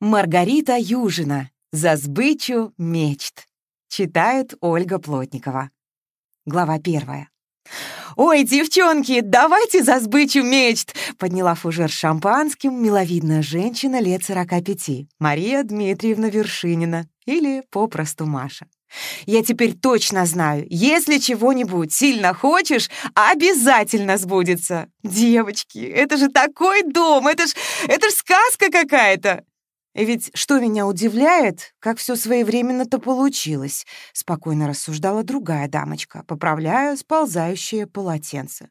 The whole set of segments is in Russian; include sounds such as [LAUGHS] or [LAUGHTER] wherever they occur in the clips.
Маргарита Южина. За сбычу мечт. Читает Ольга Плотникова. Глава первая. «Ой, девчонки, давайте за сбычу мечт!» Подняла фужер с шампанским миловидная женщина лет сорока пяти, Мария Дмитриевна Вершинина, или попросту Маша. «Я теперь точно знаю, если чего-нибудь сильно хочешь, обязательно сбудется. Девочки, это же такой дом, это ж, это ж сказка какая-то!» Ведь что меня удивляет, как все своевременно-то получилось, спокойно рассуждала другая дамочка, поправляя сползающее полотенце.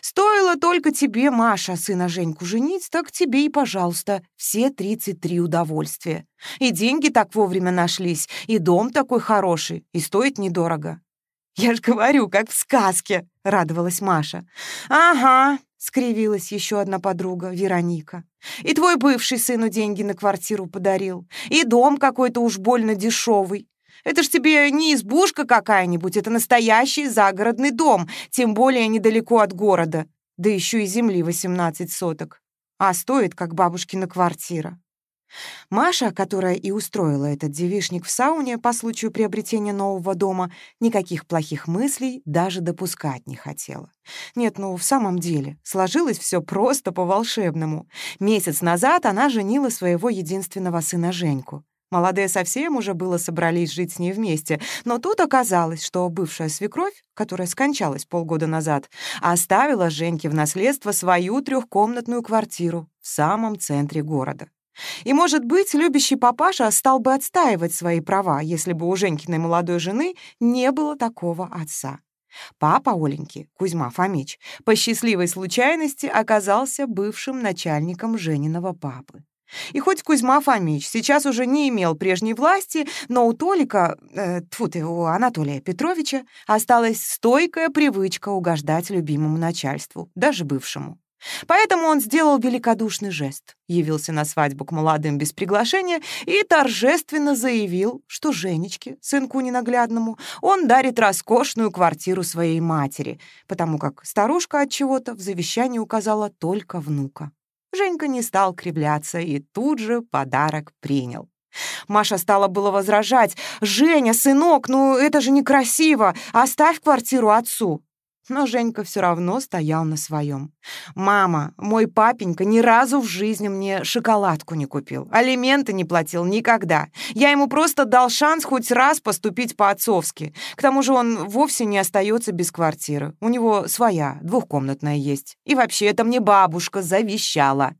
Стоило только тебе, Маша, сына Женьку женить, так тебе и, пожалуйста, все 33 удовольствия. И деньги так вовремя нашлись, и дом такой хороший, и стоит недорого. Я ж говорю, как в сказке, радовалась Маша. Ага, скривилась еще одна подруга, Вероника. И твой бывший сыну деньги на квартиру подарил, и дом какой-то уж больно дешевый. Это ж тебе не избушка какая-нибудь, это настоящий загородный дом, тем более недалеко от города, да еще и земли 18 соток. А стоит, как бабушкина квартира. Маша, которая и устроила этот девишник в сауне по случаю приобретения нового дома, никаких плохих мыслей даже допускать не хотела. Нет, ну в самом деле, сложилось все просто по-волшебному. Месяц назад она женила своего единственного сына Женьку. Молодые совсем уже было собрались жить с ней вместе, но тут оказалось, что бывшая свекровь, которая скончалась полгода назад, оставила Женьке в наследство свою трехкомнатную квартиру в самом центре города. И, может быть, любящий папаша стал бы отстаивать свои права, если бы у Женькиной молодой жены не было такого отца. Папа Оленьки, Кузьма Фомич, по счастливой случайности оказался бывшим начальником Жениного папы. И хоть Кузьма Фомич сейчас уже не имел прежней власти, но у Толика, э, тьфу ты, у Анатолия Петровича, осталась стойкая привычка угождать любимому начальству, даже бывшему. Поэтому он сделал великодушный жест, явился на свадьбу к молодым без приглашения и торжественно заявил, что Женечке, сынку ненаглядному, он дарит роскошную квартиру своей матери, потому как старушка от чего-то в завещании указала только внука. Женька не стал кривляться и тут же подарок принял. Маша стала было возражать. «Женя, сынок, ну это же некрасиво! Оставь квартиру отцу!» Но Женька все равно стоял на своем. «Мама, мой папенька ни разу в жизни мне шоколадку не купил, алименты не платил никогда. Я ему просто дал шанс хоть раз поступить по-отцовски. К тому же он вовсе не остается без квартиры. У него своя, двухкомнатная есть. И вообще, это мне бабушка завещала».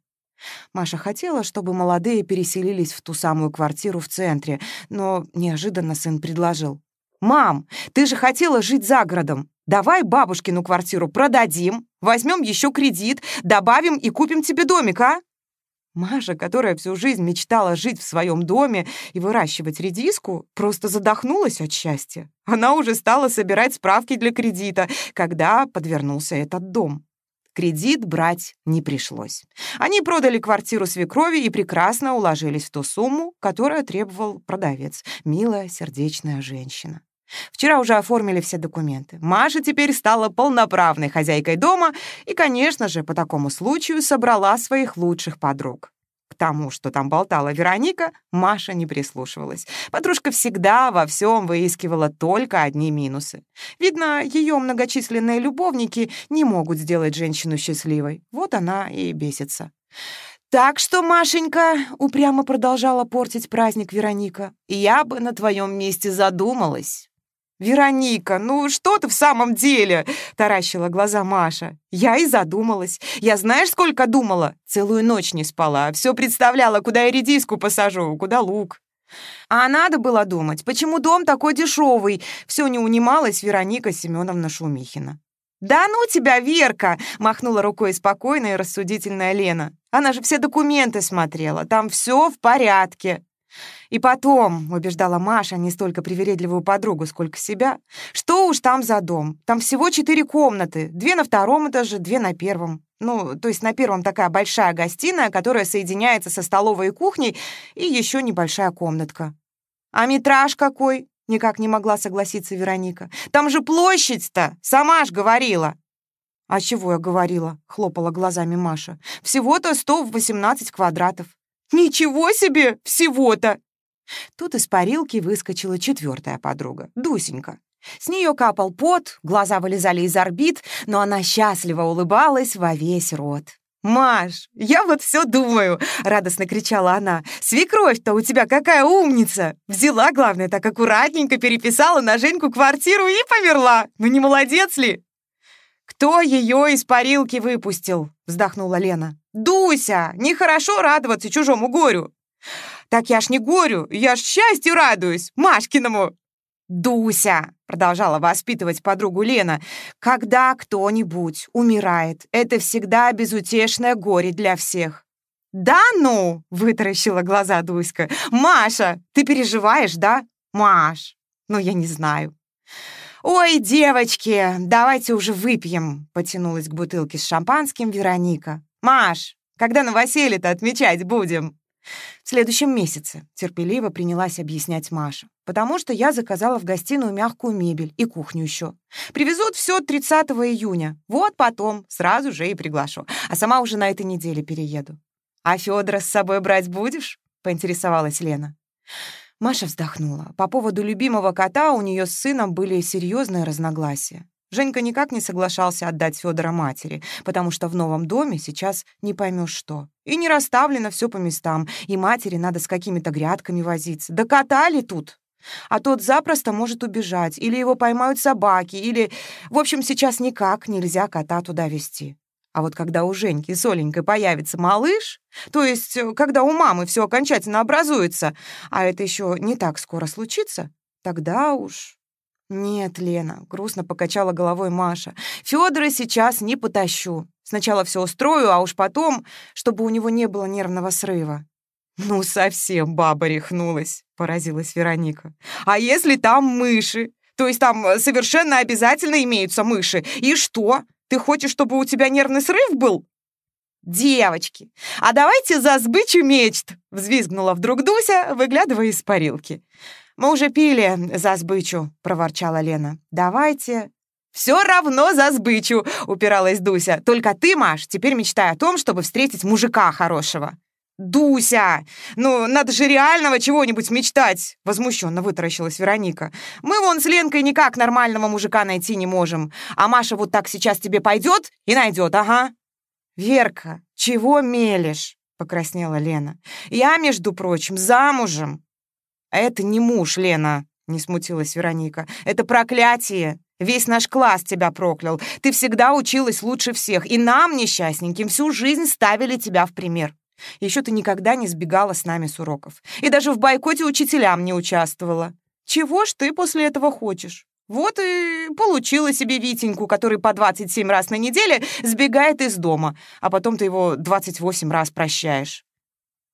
Маша хотела, чтобы молодые переселились в ту самую квартиру в центре, но неожиданно сын предложил. «Мам, ты же хотела жить за городом. Давай бабушкину квартиру продадим, возьмем еще кредит, добавим и купим тебе домик, а?» Маша, которая всю жизнь мечтала жить в своем доме и выращивать редиску, просто задохнулась от счастья. Она уже стала собирать справки для кредита, когда подвернулся этот дом. Кредит брать не пришлось. Они продали квартиру свекрови и прекрасно уложились в ту сумму, которую требовал продавец, милая сердечная женщина. Вчера уже оформили все документы. Маша теперь стала полноправной хозяйкой дома и, конечно же, по такому случаю собрала своих лучших подруг. К тому, что там болтала Вероника, Маша не прислушивалась. Подружка всегда во всем выискивала только одни минусы. Видно, ее многочисленные любовники не могут сделать женщину счастливой. Вот она и бесится. «Так что, Машенька», — упрямо продолжала портить праздник Вероника, «я бы на твоем месте задумалась». «Вероника, ну что ты в самом деле?» — таращила глаза Маша. «Я и задумалась. Я знаешь, сколько думала? Целую ночь не спала. Все представляла, куда я редиску посажу, куда лук». А надо было думать, почему дом такой дешевый. Все не унималась Вероника Семеновна Шумихина. «Да ну тебя, Верка!» — махнула рукой спокойная и рассудительная Лена. «Она же все документы смотрела, там все в порядке». «И потом», — убеждала Маша не столько привередливую подругу, сколько себя, «что уж там за дом? Там всего четыре комнаты, две на втором этаже, две на первом. Ну, то есть на первом такая большая гостиная, которая соединяется со столовой и кухней, и еще небольшая комнатка». «А метраж какой?» — никак не могла согласиться Вероника. «Там же площадь-то! Сама ж говорила!» «А чего я говорила?» — хлопала глазами Маша. «Всего-то 118 квадратов. Ничего себе, всего-то!» Тут из парилки выскочила четвертая подруга, Дусенька. С нее капал пот, глаза вылезали из орбит, но она счастливо улыбалась во весь рот. «Маш, я вот все думаю!» — радостно кричала она. «Свекровь-то у тебя какая умница! Взяла, главное, так аккуратненько переписала на Женьку квартиру и померла! Ну не молодец ли?» «Кто ее из парилки выпустил?» — вздохнула Лена. «Дуся! Нехорошо радоваться чужому горю!» «Так я ж не горю, я ж счастью радуюсь, Машкиному!» «Дуся!» — продолжала воспитывать подругу Лена. «Когда кто-нибудь умирает, это всегда безутешное горе для всех». «Да ну!» — вытаращила глаза Дуська. «Маша, ты переживаешь, да? Маш, ну я не знаю». «Ой, девочки, давайте уже выпьем», — потянулась к бутылке с шампанским Вероника. «Маш, когда новоселье-то отмечать будем?» «В следующем месяце», — терпеливо принялась объяснять Маша, «потому что я заказала в гостиную мягкую мебель и кухню еще. Привезут все 30 июня. Вот потом сразу же и приглашу. А сама уже на этой неделе перееду». «А Федора с собой брать будешь?» — поинтересовалась Лена. Маша вздохнула. По поводу любимого кота у нее с сыном были серьезные разногласия. Женька никак не соглашался отдать Федора матери, потому что в новом доме сейчас не поймешь что. И не расставлено все по местам, и матери надо с какими-то грядками возиться. Да кота ли тут? А тот запросто может убежать, или его поймают собаки, или... В общем, сейчас никак нельзя кота туда вести. А вот когда у Женьки с Оленькой появится малыш, то есть э, когда у мамы все окончательно образуется, а это еще не так скоро случится, тогда уж... «Нет, Лена», — грустно покачала головой Маша. «Фёдора сейчас не потащу. Сначала все устрою, а уж потом, чтобы у него не было нервного срыва». «Ну, совсем баба рехнулась», — поразилась Вероника. «А если там мыши? То есть там совершенно обязательно имеются мыши? И что? Ты хочешь, чтобы у тебя нервный срыв был?» «Девочки, а давайте за сбычу мечт!» — взвизгнула вдруг Дуся, выглядывая из парилки. «Мы уже пили за сбычу», — проворчала Лена. «Давайте...» «Все равно за сбычу», — упиралась Дуся. «Только ты, Маш, теперь мечтай о том, чтобы встретить мужика хорошего». «Дуся! Ну, надо же реального чего-нибудь мечтать!» Возмущенно вытаращилась Вероника. «Мы вон с Ленкой никак нормального мужика найти не можем. А Маша вот так сейчас тебе пойдет и найдет, ага». «Верка, чего мелешь?» — покраснела Лена. «Я, между прочим, замужем». «Это не муж, Лена», — не смутилась Вероника. «Это проклятие. Весь наш класс тебя проклял. Ты всегда училась лучше всех, и нам, несчастненьким, всю жизнь ставили тебя в пример. Еще ты никогда не сбегала с нами с уроков. И даже в бойкоте учителям не участвовала. Чего ж ты после этого хочешь? Вот и получила себе Витеньку, который по 27 раз на неделе сбегает из дома, а потом ты его 28 раз прощаешь.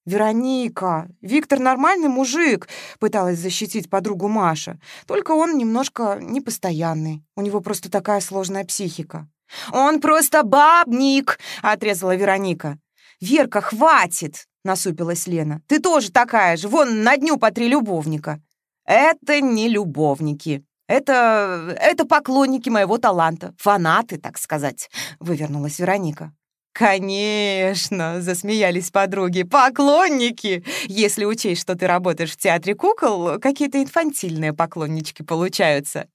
«Вероника, Виктор нормальный мужик», — пыталась защитить подругу Маша. «Только он немножко непостоянный. У него просто такая сложная психика». «Он просто бабник», — отрезала Вероника. «Верка, хватит!» — насупилась Лена. «Ты тоже такая же, вон на дню по три любовника». «Это не любовники. Это... это поклонники моего таланта. Фанаты, так сказать», — вывернулась Вероника. «Конечно!» — засмеялись подруги. «Поклонники! Если учесть, что ты работаешь в театре кукол, какие-то инфантильные поклоннички получаются.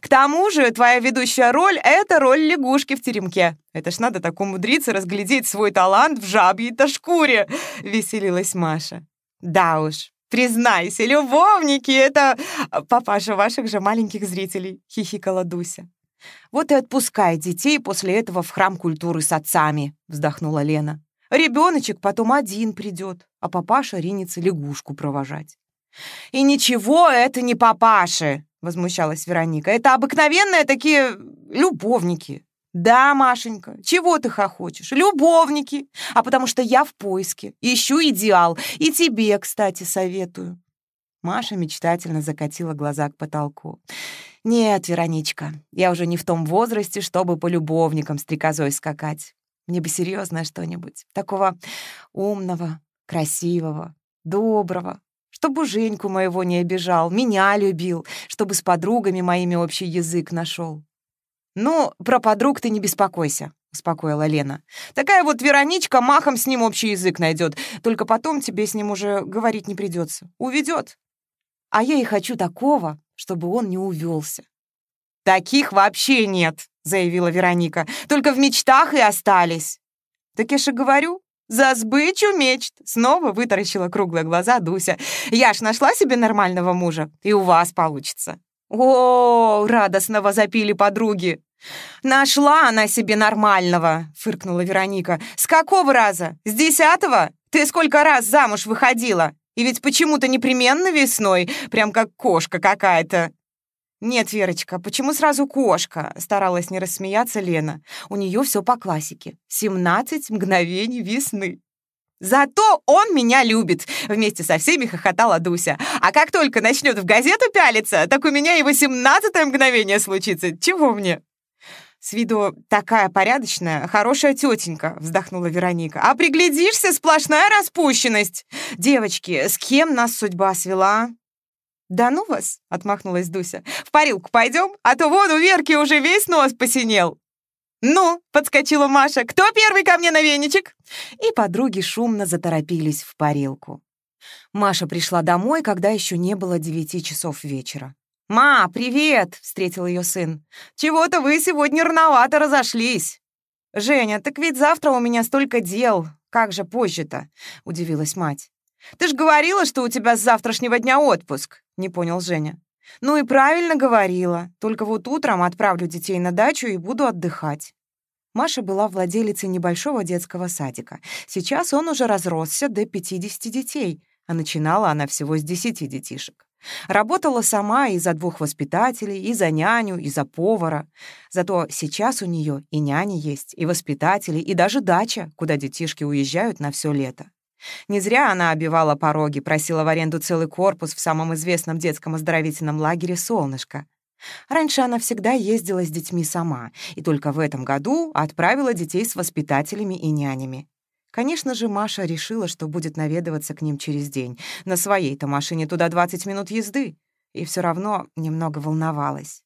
К тому же твоя ведущая роль — это роль лягушки в теремке. Это ж надо так умудриться разглядеть свой талант в жабьей-то шкуре!» — веселилась Маша. «Да уж, признайся, любовники — это папаша ваших же маленьких зрителей!» — хихикала Дуся. «Вот и отпускай детей после этого в храм культуры с отцами», — вздохнула Лена. «Ребеночек потом один придет, а папаша ринется лягушку провожать». «И ничего, это не папаши», — возмущалась Вероника. «Это обыкновенные такие любовники». «Да, Машенька, чего ты хохочешь? Любовники! А потому что я в поиске, ищу идеал, и тебе, кстати, советую». Маша мечтательно закатила глаза к потолку. «Нет, Вероничка, я уже не в том возрасте, чтобы по любовникам стрекозой скакать. Мне бы серьезное что-нибудь, такого умного, красивого, доброго, чтобы Женьку моего не обижал, меня любил, чтобы с подругами моими общий язык нашел. «Ну, про подруг ты не беспокойся», — успокоила Лена. «Такая вот Вероничка махом с ним общий язык найдет. Только потом тебе с ним уже говорить не придется. Уведет. А я и хочу такого, чтобы он не увелся. «Таких вообще нет», — заявила Вероника. «Только в мечтах и остались». «Так я же говорю, за сбычу мечт!» Снова вытаращила круглые глаза Дуся. «Я ж нашла себе нормального мужа, и у вас получится». «О, радостно запили подруги!» «Нашла она себе нормального!» — фыркнула Вероника. «С какого раза? С десятого? Ты сколько раз замуж выходила? И ведь почему-то непременно весной, прям как кошка какая-то». «Нет, Верочка, почему сразу кошка?» — старалась не рассмеяться Лена. «У нее все по классике. 17 мгновений весны». «Зато он меня любит!» — вместе со всеми хохотала Дуся. «А как только начнет в газету пялиться, так у меня и восемнадцатое мгновение случится. Чего мне?» «С виду такая порядочная, хорошая тетенька», — вздохнула Вероника. «А приглядишься, сплошная распущенность! Девочки, с кем нас судьба свела?» «Да ну вас!» — отмахнулась Дуся. «В парилку пойдем, а то вон у Верки уже весь нос посинел!» «Ну!» — подскочила Маша. «Кто первый ко мне на веничек?» И подруги шумно заторопились в парилку. Маша пришла домой, когда еще не было девяти часов вечера. «Ма, привет!» — встретил ее сын. «Чего-то вы сегодня рановато разошлись». «Женя, так ведь завтра у меня столько дел. Как же позже-то?» — удивилась мать. «Ты ж говорила, что у тебя с завтрашнего дня отпуск», — не понял Женя. «Ну и правильно говорила. Только вот утром отправлю детей на дачу и буду отдыхать». Маша была владелицей небольшого детского садика. Сейчас он уже разросся до 50 детей, а начинала она всего с 10 детишек. Работала сама и за двух воспитателей, и за няню, и за повара. Зато сейчас у нее и няни есть, и воспитатели, и даже дача, куда детишки уезжают на все лето. Не зря она обивала пороги, просила в аренду целый корпус в самом известном детском оздоровительном лагере «Солнышко». Раньше она всегда ездила с детьми сама, и только в этом году отправила детей с воспитателями и нянями. Конечно же, Маша решила, что будет наведываться к ним через день. На своей-то машине туда 20 минут езды. И все равно немного волновалась.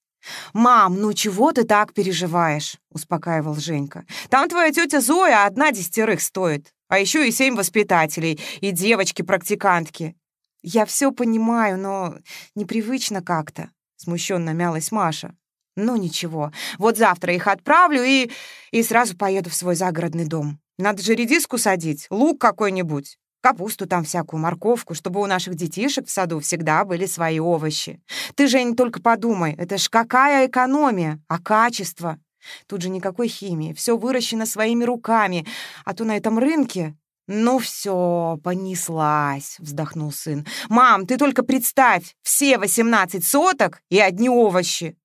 «Мам, ну чего ты так переживаешь?» — успокаивал Женька. «Там твоя тетя Зоя одна десятерых стоит, а еще и семь воспитателей, и девочки-практикантки». «Я все понимаю, но непривычно как-то», — смущенно мялась Маша. «Ну ничего, вот завтра их отправлю и... и сразу поеду в свой загородный дом. Надо же редиску садить, лук какой-нибудь, капусту там всякую, морковку, чтобы у наших детишек в саду всегда были свои овощи. Ты, Жень, только подумай, это ж какая экономия, а качество? Тут же никакой химии, все выращено своими руками, а то на этом рынке... «Ну все, понеслась», — вздохнул сын. «Мам, ты только представь, все восемнадцать соток и одни овощи».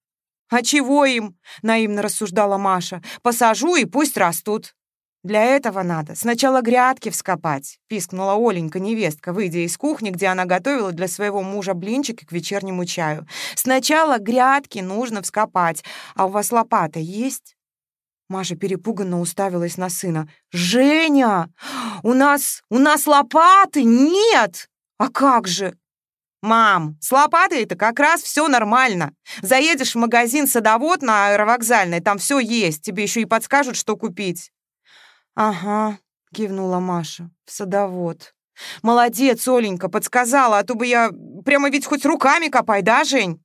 «А чего им?» — наивно рассуждала Маша. «Посажу и пусть растут». «Для этого надо сначала грядки вскопать», — пискнула Оленька, невестка, выйдя из кухни, где она готовила для своего мужа блинчики к вечернему чаю. «Сначала грядки нужно вскопать. А у вас лопата есть?» Маша перепуганно уставилась на сына. «Женя! У нас... у нас лопаты нет! А как же?» «Мам, с лопатой это как раз все нормально. Заедешь в магазин «Садовод» на аэровокзальной, там все есть, тебе еще и подскажут, что купить». «Ага», — кивнула Маша, — «в садовод». «Молодец, Оленька, подсказала, а то бы я прямо ведь хоть руками копай, да, Жень?»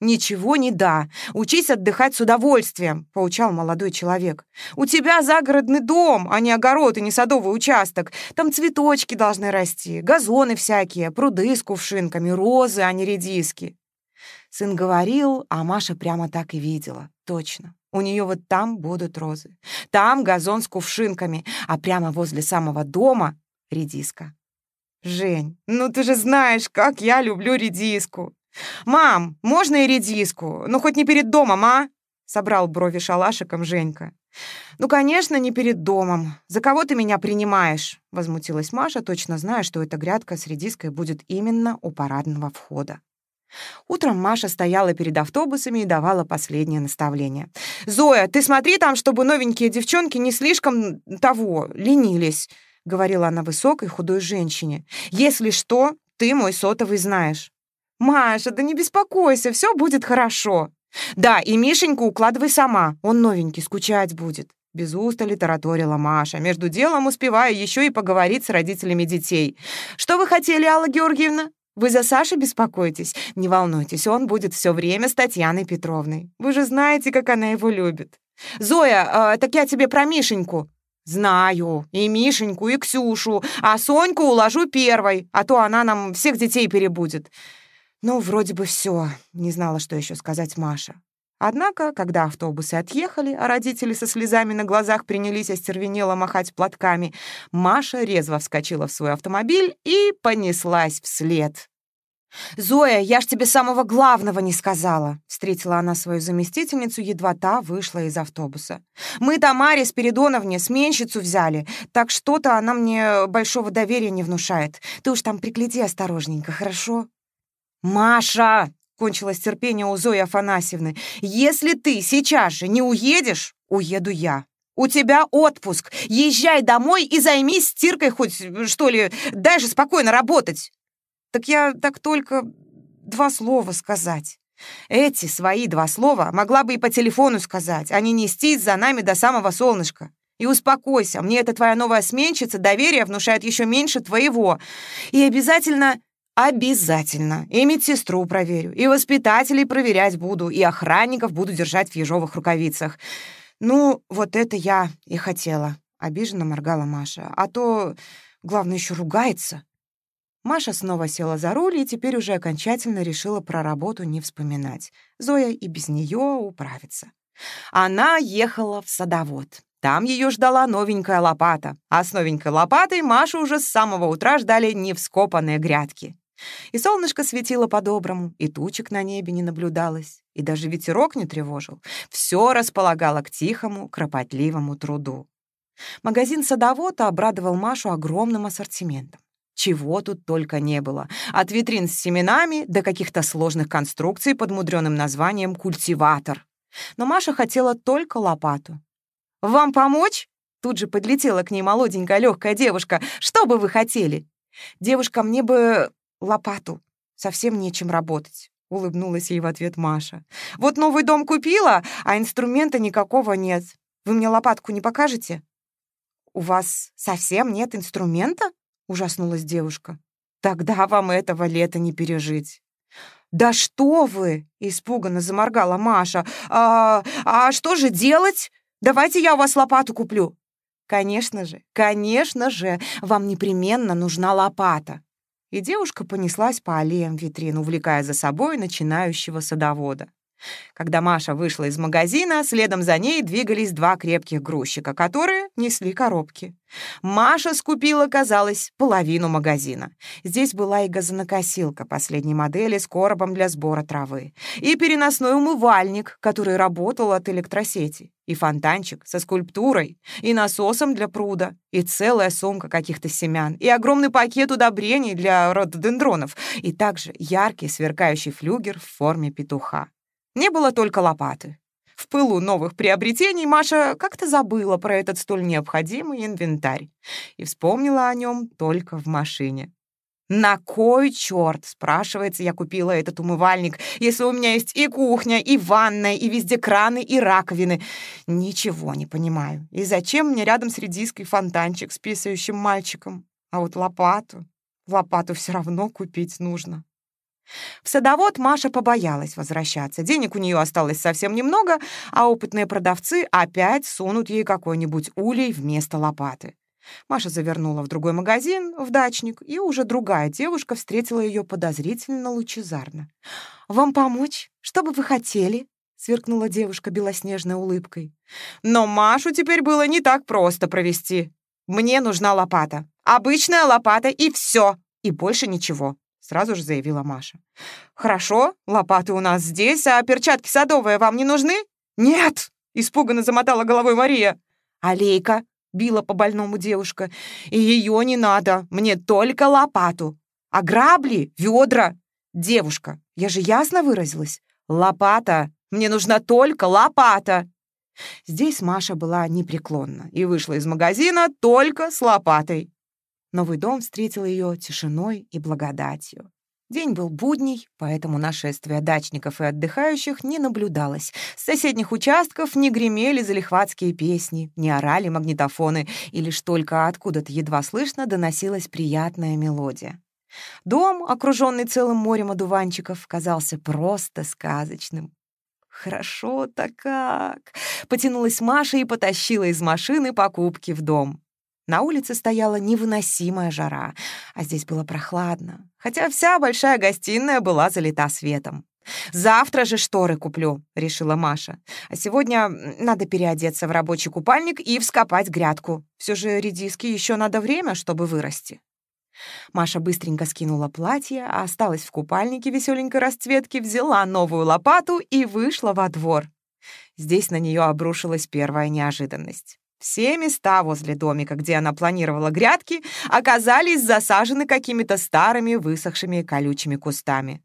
«Ничего не да. Учись отдыхать с удовольствием», — поучал молодой человек. «У тебя загородный дом, а не огород и не садовый участок. Там цветочки должны расти, газоны всякие, пруды с кувшинками, розы, а не редиски». Сын говорил, а Маша прямо так и видела. Точно. У нее вот там будут розы. Там газон с кувшинками, а прямо возле самого дома — редиска. «Жень, ну ты же знаешь, как я люблю редиску!» «Мам, можно и редиску? Ну, хоть не перед домом, а?» Собрал брови шалашиком Женька. «Ну, конечно, не перед домом. За кого ты меня принимаешь?» Возмутилась Маша, точно зная, что эта грядка с редиской будет именно у парадного входа. Утром Маша стояла перед автобусами и давала последнее наставление. «Зоя, ты смотри там, чтобы новенькие девчонки не слишком того, ленились», — говорила она высокой худой женщине. «Если что, ты мой сотовый знаешь». «Маша, да не беспокойся, все будет хорошо». «Да, и Мишеньку укладывай сама, он новенький, скучать будет. Без устали тараторила Маша, между делом успевая еще и поговорить с родителями детей. «Что вы хотели, Алла Георгиевна?» Вы за Сашей беспокоитесь? Не волнуйтесь, он будет все время с Татьяной Петровной. Вы же знаете, как она его любит. Зоя, э, так я тебе про Мишеньку. Знаю, и Мишеньку, и Ксюшу, а Соньку уложу первой, а то она нам всех детей перебудет. Ну, вроде бы все. Не знала, что еще сказать Маша. Однако, когда автобусы отъехали, а родители со слезами на глазах принялись остервенело махать платками, Маша резво вскочила в свой автомобиль и понеслась вслед. «Зоя, я ж тебе самого главного не сказала», — встретила она свою заместительницу, едва та вышла из автобуса. «Мы Тамаре Спиридоновне сменщицу взяли, так что-то она мне большого доверия не внушает. Ты уж там пригляди осторожненько, хорошо?» «Маша!» Кончилось терпение у Зои Афанасьевны. «Если ты сейчас же не уедешь, уеду я. У тебя отпуск. Езжай домой и займись стиркой хоть, что ли, дай же спокойно работать». Так я так только два слова сказать. Эти свои два слова могла бы и по телефону сказать, а не нестись за нами до самого солнышка. И успокойся, мне эта твоя новая сменщица доверие внушает еще меньше твоего. И обязательно Обязательно. И медсестру проверю, и воспитателей проверять буду, и охранников буду держать в ежовых рукавицах. Ну, вот это я и хотела. Обиженно моргала Маша. А то, главное, еще ругается. Маша снова села за руль и теперь уже окончательно решила про работу не вспоминать. Зоя и без нее управится. Она ехала в садовод. Там ее ждала новенькая лопата, а с новенькой лопатой Машу уже с самого утра ждали невскопанные грядки. И солнышко светило по-доброму, и тучек на небе не наблюдалось, и даже ветерок не тревожил. Все располагало к тихому, кропотливому труду. Магазин садовода обрадовал Машу огромным ассортиментом. Чего тут только не было. От витрин с семенами до каких-то сложных конструкций под мудреным названием «культиватор». Но Маша хотела только лопату. «Вам помочь?» Тут же подлетела к ней молоденькая легкая девушка. «Что бы вы хотели?» «Девушка, мне бы лопату. Совсем нечем работать. — улыбнулась ей в ответ Маша. «Вот новый дом купила, а инструмента никакого нет. Вы мне лопатку не покажете?» «У вас совсем нет инструмента?» — ужаснулась девушка. «Тогда вам этого лета не пережить». «Да что вы!» — испуганно заморгала Маша. «А, «А что же делать? Давайте я у вас лопату куплю». «Конечно же, конечно же, вам непременно нужна лопата и девушка понеслась по аллеям витрин, увлекая за собой начинающего садовода. Когда Маша вышла из магазина, следом за ней двигались два крепких грузчика, которые несли коробки. Маша скупила, казалось, половину магазина. Здесь была и газонокосилка последней модели с коробом для сбора травы, и переносной умывальник, который работал от электросети, и фонтанчик со скульптурой, и насосом для пруда, и целая сумка каких-то семян, и огромный пакет удобрений для рододендронов, и также яркий сверкающий флюгер в форме петуха. Не было только лопаты. В пылу новых приобретений Маша как-то забыла про этот столь необходимый инвентарь и вспомнила о нем только в машине. «На кой черт?» — спрашивается, я купила этот умывальник, если у меня есть и кухня, и ванная, и везде краны, и раковины. Ничего не понимаю. И зачем мне рядом с редиской фонтанчик с писающим мальчиком? А вот лопату... Лопату все равно купить нужно. В садовод Маша побоялась возвращаться. Денег у нее осталось совсем немного, а опытные продавцы опять сунут ей какой-нибудь улей вместо лопаты. Маша завернула в другой магазин, в дачник, и уже другая девушка встретила ее подозрительно лучезарно. «Вам помочь? Что бы вы хотели?» — сверкнула девушка белоснежной улыбкой. «Но Машу теперь было не так просто провести. Мне нужна лопата. Обычная лопата и все, и больше ничего сразу же заявила Маша. «Хорошо, лопаты у нас здесь, а перчатки садовые вам не нужны?» «Нет!» — испуганно замотала головой Мария. «Алейка!» — била по больному девушка. «И ее не надо, мне только лопату. А грабли, ведра. Девушка, я же ясно выразилась. Лопата! Мне нужна только лопата!» Здесь Маша была непреклонна и вышла из магазина только с лопатой. Новый дом встретил ее тишиной и благодатью. День был будний, поэтому нашествия дачников и отдыхающих не наблюдалось. С соседних участков не гремели залихватские песни, не орали магнитофоны, и лишь только откуда-то едва слышно доносилась приятная мелодия. Дом, окруженный целым морем одуванчиков, казался просто сказочным. «Хорошо-то как!» — потянулась Маша и потащила из машины покупки в дом. На улице стояла невыносимая жара, а здесь было прохладно, хотя вся большая гостиная была залита светом. «Завтра же шторы куплю», — решила Маша. «А сегодня надо переодеться в рабочий купальник и вскопать грядку. Все же редиски еще надо время, чтобы вырасти». Маша быстренько скинула платье, а осталась в купальнике веселенькой расцветки, взяла новую лопату и вышла во двор. Здесь на нее обрушилась первая неожиданность. Все места возле домика, где она планировала грядки, оказались засажены какими-то старыми высохшими колючими кустами.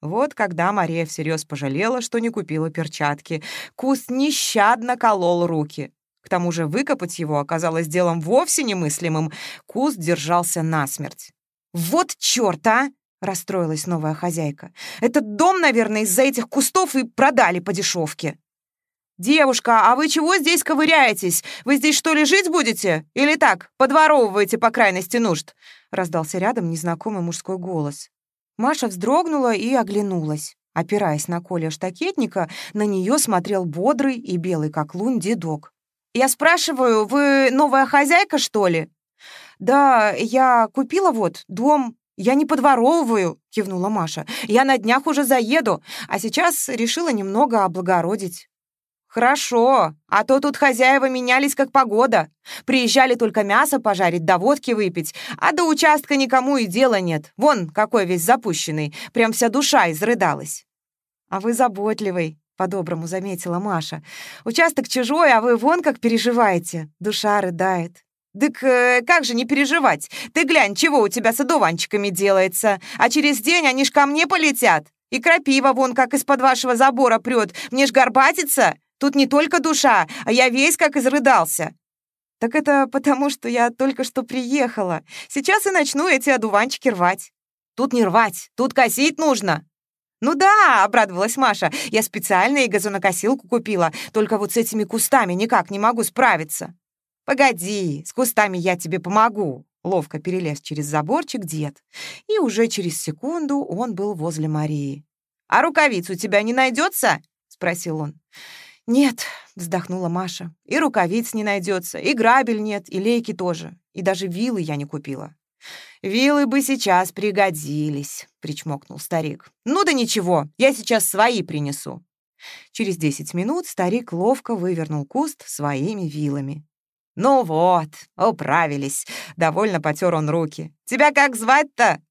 Вот когда Мария всерьез пожалела, что не купила перчатки. Куст нещадно колол руки. К тому же выкопать его оказалось делом вовсе немыслимым. Куст держался насмерть. «Вот чёрт, а!» — расстроилась новая хозяйка. «Этот дом, наверное, из-за этих кустов и продали по дешевке». «Девушка, а вы чего здесь ковыряетесь? Вы здесь что ли жить будете? Или так, подворовываете по крайности нужд?» Раздался рядом незнакомый мужской голос. Маша вздрогнула и оглянулась. Опираясь на Коля штакетника, на нее смотрел бодрый и белый как лунь дедок. «Я спрашиваю, вы новая хозяйка, что ли?» «Да, я купила вот дом, «Я не подворовываю», — кивнула Маша. «Я на днях уже заеду, а сейчас решила немного облагородить». «Хорошо, а то тут хозяева менялись как погода. Приезжали только мясо пожарить да водки выпить, а до участка никому и дела нет. Вон, какой весь запущенный, прям вся душа изрыдалась». «А вы заботливый», — по-доброму заметила Маша. «Участок чужой, а вы вон как переживаете. Душа рыдает». «Дык э, как же не переживать? Ты глянь, чего у тебя с одуванчиками делается, а через день они ж ко мне полетят. И крапива вон как из-под вашего забора прет. Мне ж горбатиться. Тут не только душа, а я весь как изрыдался». «Так это потому, что я только что приехала. Сейчас и начну эти одуванчики рвать». «Тут не рвать, тут косить нужно». «Ну да», — обрадовалась Маша, «я специально и газонокосилку купила, только вот с этими кустами никак не могу справиться». «Погоди, с кустами я тебе помогу», — ловко перелез через заборчик дед. И уже через секунду он был возле Марии. «А рукавиц у тебя не найдется?» — спросил он. «Нет», — вздохнула Маша, — «и рукавиц не найдется, и грабель нет, и лейки тоже, и даже вилы я не купила». «Вилы бы сейчас пригодились», — причмокнул старик. «Ну да ничего, я сейчас свои принесу». Через десять минут старик ловко вывернул куст своими вилами. «Ну вот, управились», — довольно потер он руки. «Тебя как звать-то?»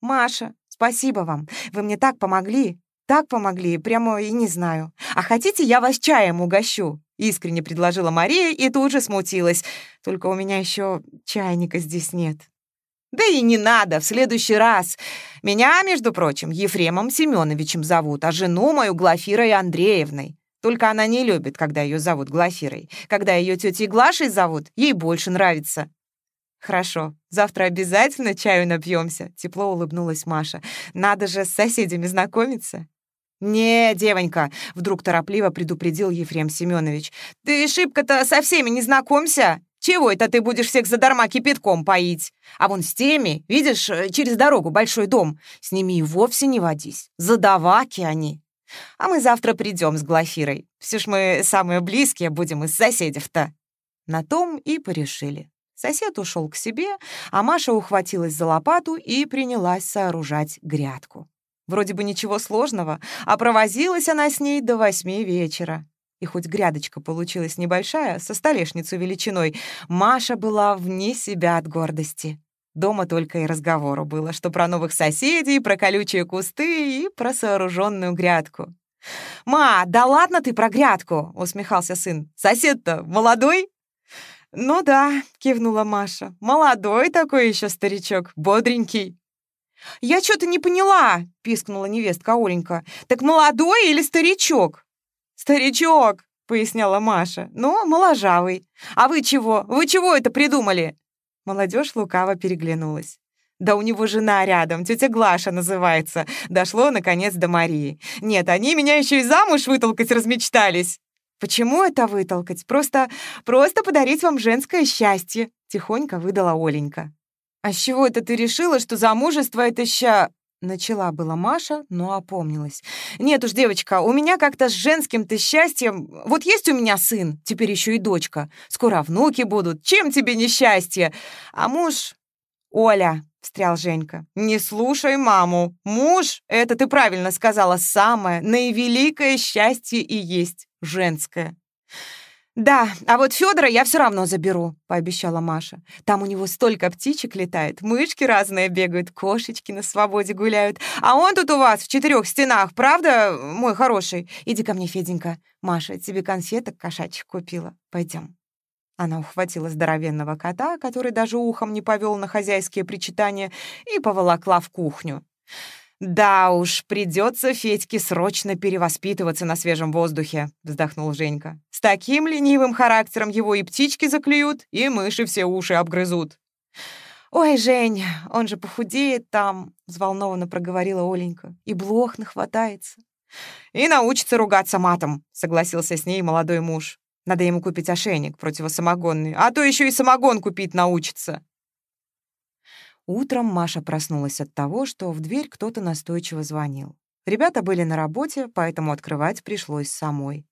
«Маша, спасибо вам, вы мне так помогли». Так помогли, прямо и не знаю. А хотите, я вас чаем угощу?» Искренне предложила Мария и тут же смутилась. «Только у меня еще чайника здесь нет». «Да и не надо, в следующий раз. Меня, между прочим, Ефремом Семеновичем зовут, а жену мою Глафирой Андреевной. Только она не любит, когда ее зовут Глафирой. Когда ее тетей Глашей зовут, ей больше нравится. «Хорошо, завтра обязательно чаю напьемся», — тепло улыбнулась Маша. «Надо же с соседями знакомиться». «Не, девонька», — вдруг торопливо предупредил Ефрем Семенович, «ты шибко-то со всеми не знакомься. Чего это ты будешь всех задарма кипятком поить? А вон с теми, видишь, через дорогу большой дом, с ними и вовсе не водись. Задаваки они. А мы завтра придем с Глафирой. Все ж мы самые близкие будем из соседей-то». На том и порешили. Сосед ушел к себе, а Маша ухватилась за лопату и принялась сооружать грядку. Вроде бы ничего сложного, а провозилась она с ней до восьми вечера. И хоть грядочка получилась небольшая, со столешницу величиной, Маша была вне себя от гордости. Дома только и разговору было, что про новых соседей, про колючие кусты и про сооруженную грядку. «Ма, да ладно ты про грядку!» — усмехался сын. «Сосед-то молодой?» «Ну да», — кивнула Маша. «Молодой такой еще старичок, бодренький». «Я что-то не поняла», — пискнула невестка Оленька. «Так молодой или старичок?» «Старичок», — поясняла Маша, — «но моложавый. А вы чего? Вы чего это придумали?» Молодежь лукаво переглянулась. Да у него жена рядом, тетя Глаша называется. Дошло, наконец, до Марии. Нет, они меня еще и замуж вытолкать размечтались. Почему это вытолкать? Просто, просто подарить вам женское счастье, тихонько выдала Оленька. А с чего это ты решила, что замужество — это ща... Начала была Маша, но опомнилась. «Нет уж, девочка, у меня как-то с женским-то счастьем... Вот есть у меня сын, теперь еще и дочка. Скоро внуки будут. Чем тебе несчастье? А муж... Оля, встрял Женька. «Не слушай маму. Муж, это ты правильно сказала, самое наивеликое счастье и есть женское». «Да, а вот Федора я все равно заберу», — пообещала Маша. «Там у него столько птичек летает, мышки разные бегают, кошечки на свободе гуляют. А он тут у вас в четырех стенах, правда, мой хороший? Иди ко мне, Феденька. Маша, тебе конфеток кошачьих купила. Пойдем. Она ухватила здоровенного кота, который даже ухом не повел на хозяйские причитания, и поволокла в кухню. «Да уж, придется Федьке срочно перевоспитываться на свежем воздухе», — вздохнул Женька. «С таким ленивым характером его и птички заклюют, и мыши все уши обгрызут». «Ой, Жень, он же похудеет там», — взволнованно проговорила Оленька. «И блох нахватается». «И научится ругаться матом», — согласился с ней молодой муж. Надо ему купить ошейник противосамогонный, а то еще и самогон купить научится. Утром Маша проснулась от того, что в дверь кто-то настойчиво звонил. Ребята были на работе, поэтому открывать пришлось самой.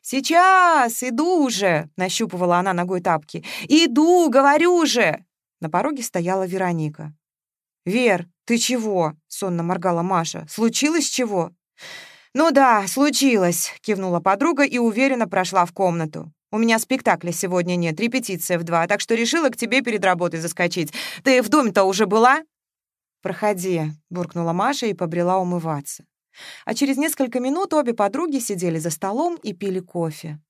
«Сейчас, иду уже!» — нащупывала она ногой тапки. «Иду, говорю же!» На пороге стояла Вероника. «Вер, ты чего?» — сонно моргала Маша. «Случилось чего?» «Ну да, случилось», — кивнула подруга и уверенно прошла в комнату. «У меня спектакля сегодня нет, репетиция в два, так что решила к тебе перед работой заскочить. Ты в доме-то уже была?» «Проходи», — буркнула Маша и побрела умываться. А через несколько минут обе подруги сидели за столом и пили кофе.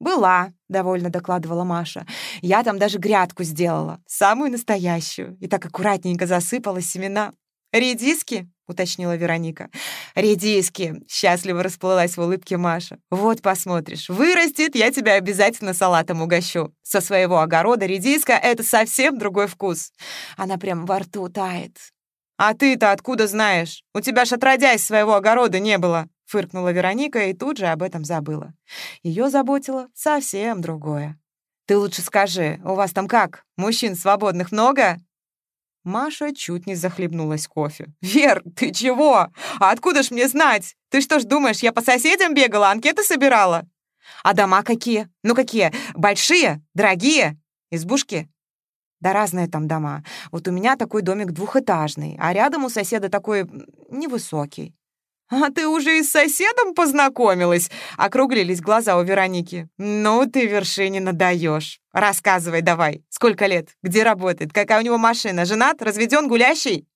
«Была», — довольно докладывала Маша. «Я там даже грядку сделала, самую настоящую, и так аккуратненько засыпала семена. Редиски?» — уточнила Вероника. «Редиски!» — счастливо расплылась в улыбке Маша. «Вот посмотришь. Вырастет, я тебя обязательно салатом угощу. Со своего огорода редиска — это совсем другой вкус. Она прям во рту тает». «А ты-то откуда знаешь? У тебя ж отродясь своего огорода не было!» — фыркнула Вероника и тут же об этом забыла. Ее заботило совсем другое. «Ты лучше скажи, у вас там как? Мужчин свободных много?» Маша чуть не захлебнулась кофе. «Вер, ты чего? А откуда ж мне знать? Ты что ж думаешь, я по соседям бегала, анкеты собирала?» «А дома какие? Ну какие? Большие? Дорогие? Избушки?» «Да разные там дома. Вот у меня такой домик двухэтажный, а рядом у соседа такой невысокий. «А ты уже и с соседом познакомилась?» — округлились глаза у Вероники. «Ну ты, Вершинина, даешь. Рассказывай давай. Сколько лет? Где работает? Какая у него машина? Женат? Разведен? Гулящий?»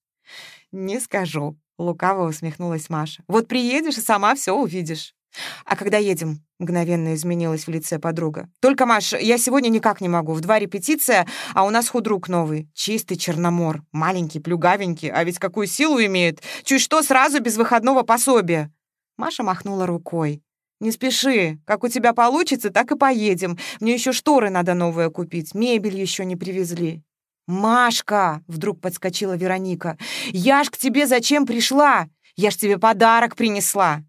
«Не скажу», — лукаво усмехнулась Маша. «Вот приедешь и сама все увидишь». «А когда едем?» — мгновенно изменилась в лице подруга. «Только, Маш, я сегодня никак не могу. В два репетиция, а у нас худрук новый. Чистый черномор. Маленький, плюгавенький. А ведь какую силу имеет. Чуть что, сразу без выходного пособия». Маша махнула рукой. «Не спеши. Как у тебя получится, так и поедем. Мне еще шторы надо новые купить. Мебель еще не привезли». «Машка!» — вдруг подскочила Вероника. «Я ж к тебе зачем пришла? Я ж тебе подарок принесла!»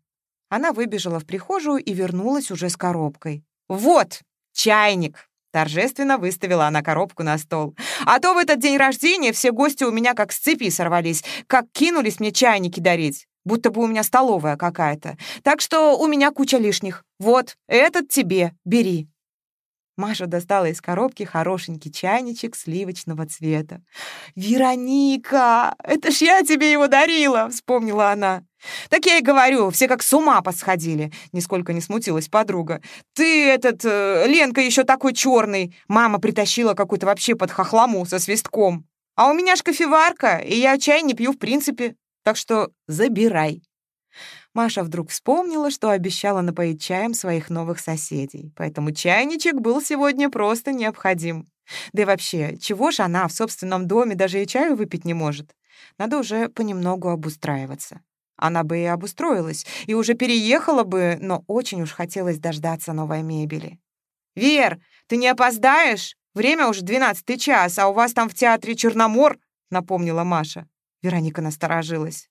Она выбежала в прихожую и вернулась уже с коробкой. «Вот, чайник!» Торжественно выставила она коробку на стол. «А то в этот день рождения все гости у меня как с цепи сорвались, как кинулись мне чайники дарить, будто бы у меня столовая какая-то. Так что у меня куча лишних. Вот, этот тебе, бери». Маша достала из коробки хорошенький чайничек сливочного цвета. «Вероника, это ж я тебе его дарила!» — вспомнила она. «Так я и говорю, все как с ума посходили», — нисколько не смутилась подруга. «Ты, этот, э, Ленка еще такой черный. Мама притащила какой-то вообще под хохлому со свистком. А у меня ж кофеварка, и я чай не пью в принципе. Так что забирай». Маша вдруг вспомнила, что обещала напоить чаем своих новых соседей, поэтому чайничек был сегодня просто необходим. Да и вообще, чего ж она в собственном доме даже и чаю выпить не может? Надо уже понемногу обустраиваться. Она бы и обустроилась, и уже переехала бы, но очень уж хотелось дождаться новой мебели. «Вер, ты не опоздаешь? Время уже двенадцатый час, а у вас там в театре Черномор. напомнила Маша. Вероника насторожилась.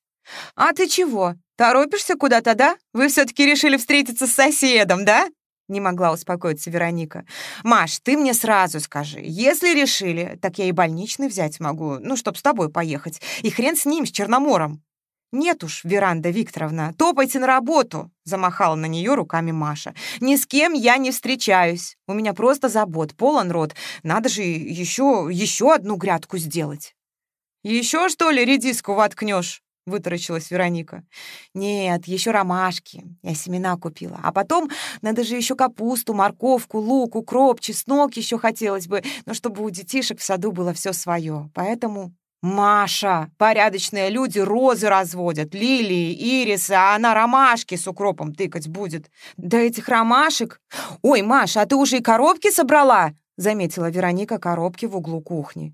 «А ты чего? Торопишься куда-то, да? Вы все-таки решили встретиться с соседом, да?» Не могла успокоиться Вероника. «Маш, ты мне сразу скажи, если решили, так я и больничный взять могу, ну, чтоб с тобой поехать. И хрен с ним, с Черномором». «Нет уж, Веранда Викторовна, топайте на работу!» Замахала на нее руками Маша. «Ни с кем я не встречаюсь. У меня просто забот, полон рот. Надо же еще, еще одну грядку сделать». «Еще, что ли, редиску воткнешь?» — вытаращилась Вероника. «Нет, еще ромашки. Я семена купила. А потом надо же еще капусту, морковку, лук, укроп, чеснок еще хотелось бы, но чтобы у детишек в саду было все свое. Поэтому «Маша, порядочные люди розы разводят, лилии, ирисы, а она ромашки с укропом тыкать будет. Да этих ромашек... Ой, Маша, а ты уже и коробки собрала?» — заметила Вероника коробки в углу кухни.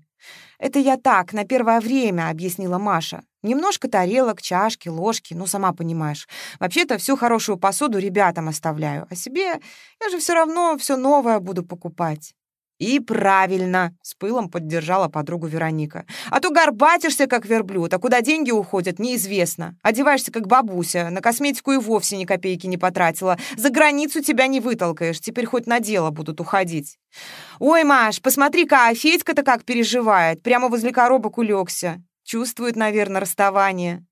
«Это я так, на первое время», — объяснила Маша. «Немножко тарелок, чашки, ложки, ну, сама понимаешь. Вообще-то всю хорошую посуду ребятам оставляю, а себе я же все равно все новое буду покупать». «И правильно!» — с пылом поддержала подругу Вероника. «А то горбатишься, как верблюд, а куда деньги уходят, неизвестно. Одеваешься, как бабуся, на косметику и вовсе ни копейки не потратила. За границу тебя не вытолкаешь, теперь хоть на дело будут уходить». «Ой, Маш, посмотри-ка, а Федька-то как переживает, прямо возле коробок улегся. Чувствует, наверное, расставание».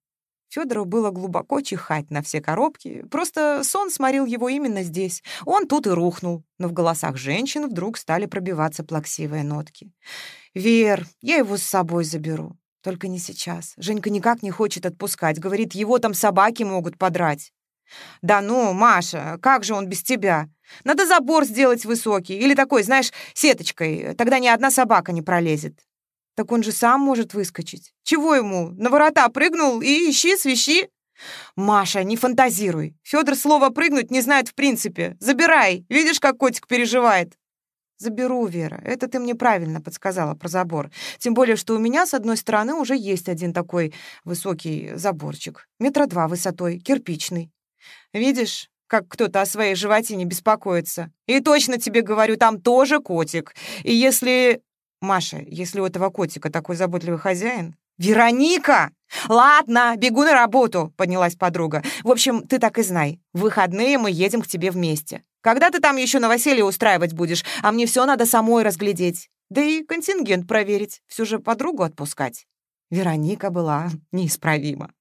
Федору было глубоко чихать на все коробки, просто сон сморил его именно здесь. Он тут и рухнул, но в голосах женщин вдруг стали пробиваться плаксивые нотки. «Вер, я его с собой заберу. Только не сейчас. Женька никак не хочет отпускать. Говорит, его там собаки могут подрать». «Да ну, Маша, как же он без тебя? Надо забор сделать высокий или такой, знаешь, сеточкой. Тогда ни одна собака не пролезет». Так он же сам может выскочить. Чего ему? На ворота прыгнул и ищи, свищи. Маша, не фантазируй. Федор слово прыгнуть не знает в принципе. Забирай. Видишь, как котик переживает. Заберу, Вера. Это ты мне правильно подсказала про забор. Тем более, что у меня с одной стороны уже есть один такой высокий заборчик. Метра два высотой, кирпичный. Видишь, как кто-то о своей животине беспокоится. И точно тебе говорю, там тоже котик. И если Маша, если у этого котика такой заботливый хозяин... «Вероника! Ладно, бегу на работу», — поднялась подруга. «В общем, ты так и знай. В выходные мы едем к тебе вместе. Когда ты там еще новоселье устраивать будешь, а мне все надо самой разглядеть. Да и контингент проверить. Всю же подругу отпускать». Вероника была [LAUGHS] неисправима.